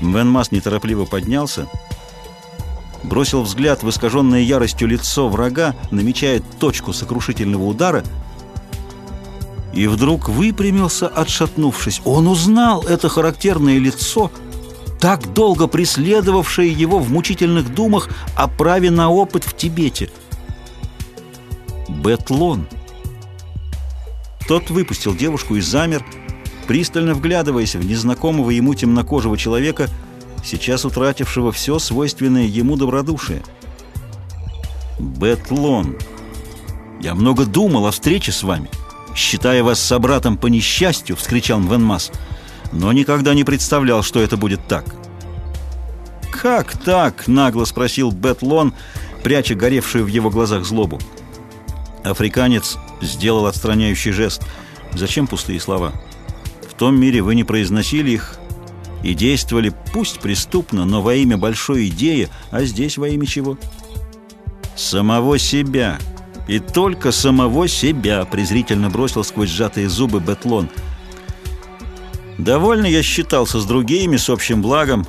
Мвенмас неторопливо поднялся, бросил взгляд в искаженное яростью лицо врага, намечая точку сокрушительного удара, и вдруг выпрямился, отшатнувшись. Он узнал это характерное лицо, так долго преследовавшее его в мучительных думах о праве на опыт в Тибете. Бетлон. Тот выпустил девушку и замер, пристально вглядываясь в незнакомого ему темнокожего человека, сейчас утратившего все свойственное ему добродушие. «Бетлон, я много думал о встрече с вами, считая вас собратом по несчастью», — вскричал Мвенмас, «но никогда не представлял, что это будет так». «Как так?» — нагло спросил Бетлон, пряча горевшую в его глазах злобу. Африканец сделал отстраняющий жест. «Зачем пустые слова?» В том мире вы не произносили их и действовали, пусть преступно, но во имя большой идеи, а здесь во имя чего? Самого себя. И только самого себя, презрительно бросил сквозь сжатые зубы Бетлон. Довольно я считался с другими, с общим благом.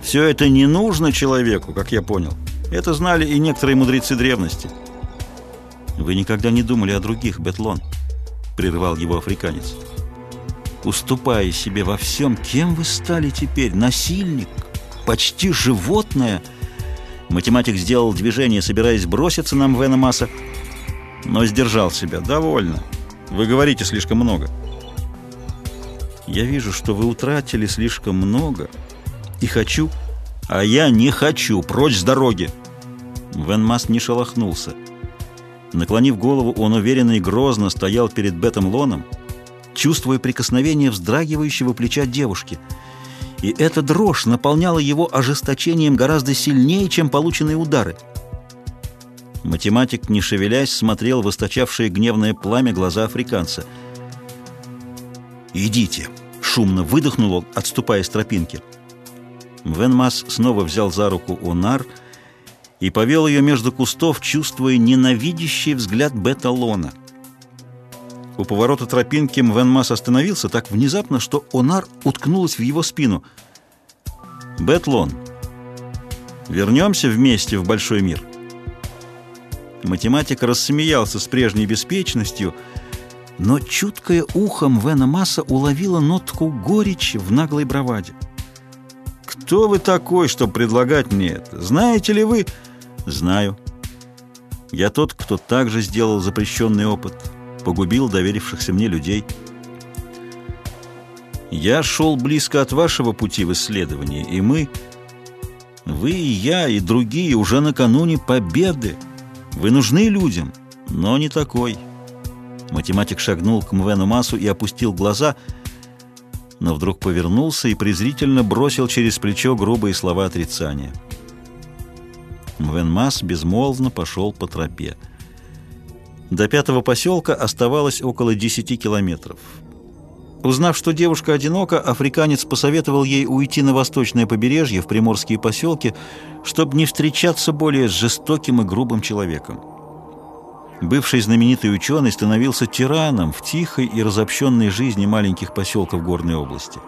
Все это не нужно человеку, как я понял. Это знали и некоторые мудрецы древности. Вы никогда не думали о других, Бетлон, прервал его африканец уступая себе во всем, кем вы стали теперь? Насильник? Почти животное? Математик сделал движение, собираясь броситься на Мвена Масса, но сдержал себя. «Довольно. Вы говорите слишком много». «Я вижу, что вы утратили слишком много и хочу...» «А я не хочу! Прочь с дороги!» Вен Масс не шелохнулся. Наклонив голову, он уверенно и грозно стоял перед Бетом Лоном, чувствуя прикосновение вздрагивающего плеча девушки. И эта дрожь наполняла его ожесточением гораздо сильнее, чем полученные удары. Математик, не шевелясь, смотрел в источавшее гневное пламя глаза африканца. «Идите!» — шумно выдохнул он, отступая с тропинки. Венмас снова взял за руку Онар и повел ее между кустов, чувствуя ненавидящий взгляд Беталона — у поворота тропинки Мвенмас остановился так внезапно, что Онар уткнулась в его спину. «Бетлон, вернемся вместе в большой мир». Математик рассмеялся с прежней беспечностью, но чуткое ухо Мвена Масса уловило нотку горечи в наглой браваде. «Кто вы такой, чтобы предлагать мне это? Знаете ли вы...» «Знаю. Я тот, кто также сделал запрещенный опыт» погубил доверившихся мне людей. Я шел близко от вашего пути в исследовании, и мы, вы и я, и другие уже накануне победы. Вы нужны людям, но не такой. Математик шагнул к Мвену Масу и опустил глаза, но вдруг повернулся и презрительно бросил через плечо грубые слова отрицания. Мвен Мас безмолвно пошел по тропе. До пятого поселка оставалось около 10 километров. Узнав, что девушка одинока, африканец посоветовал ей уйти на восточное побережье, в приморские поселки, чтобы не встречаться более с жестоким и грубым человеком. Бывший знаменитый ученый становился тираном в тихой и разобщенной жизни маленьких поселков горной области.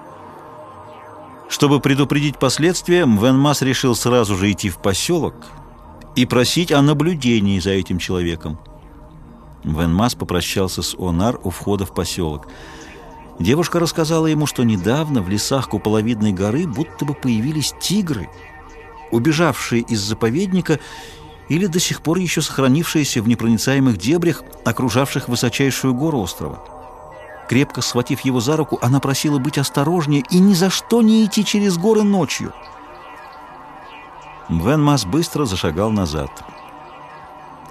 Чтобы предупредить последствия, Мвенмас решил сразу же идти в поселок и просить о наблюдении за этим человеком. Вен Мас попрощался с Онар у входа в поселок. Девушка рассказала ему, что недавно в лесах Куполовидной горы будто бы появились тигры, убежавшие из заповедника или до сих пор еще сохранившиеся в непроницаемых дебрях, окружавших высочайшую гору острова. Крепко схватив его за руку, она просила быть осторожнее и ни за что не идти через горы ночью. Вен Мас быстро зашагал назад.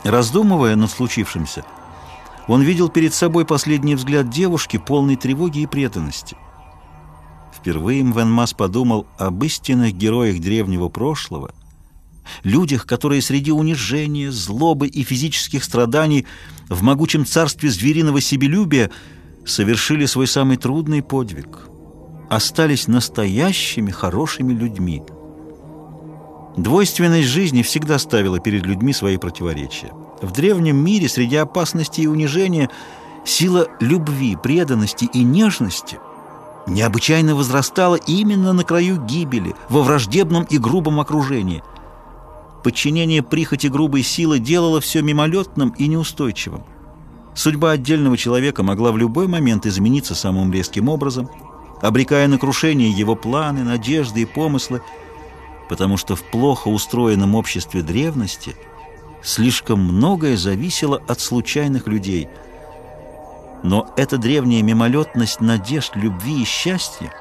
Раздумывая над случившимся, он видел перед собой последний взгляд девушки, полной тревоги и преданности. Впервые Мвен Мас подумал об истинных героях древнего прошлого, людях, которые среди унижения, злобы и физических страданий в могучем царстве звериного себелюбия совершили свой самый трудный подвиг, остались настоящими хорошими людьми. Двойственность жизни всегда ставила перед людьми свои противоречия. В древнем мире среди опасности и унижения сила любви, преданности и нежности необычайно возрастало именно на краю гибели, во враждебном и грубом окружении. Подчинение прихоти грубой силы делало все мимолетным и неустойчивым. Судьба отдельного человека могла в любой момент измениться самым резким образом, обрекая на крушение его планы, надежды и помыслы, потому что в плохо устроенном обществе древности слишком многое зависело от случайных людей – но эта древняя мимолетность надежд, любви и счастья,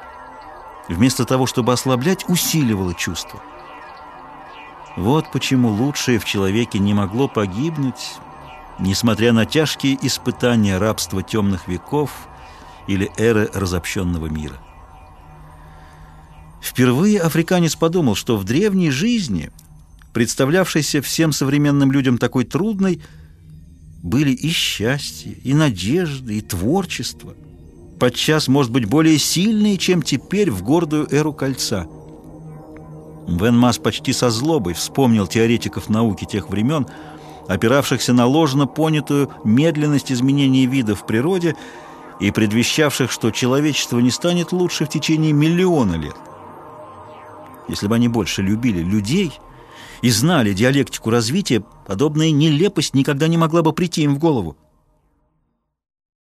вместо того, чтобы ослаблять, усиливала чувство. Вот почему лучшее в человеке не могло погибнуть, несмотря на тяжкие испытания рабства темных веков или эры разобщенного мира. Впервые африканец подумал, что в древней жизни, представлявшейся всем современным людям такой трудной, были и счастье, и надежды, и творчество, подчас, может быть, более сильные, чем теперь в гордую эру кольца. Вен Мас почти со злобой вспомнил теоретиков науки тех времен, опиравшихся на ложно понятую медленность изменения вида в природе и предвещавших, что человечество не станет лучше в течение миллиона лет. Если бы они больше любили людей и знали диалектику развития, подобная нелепость никогда не могла бы прийти им в голову.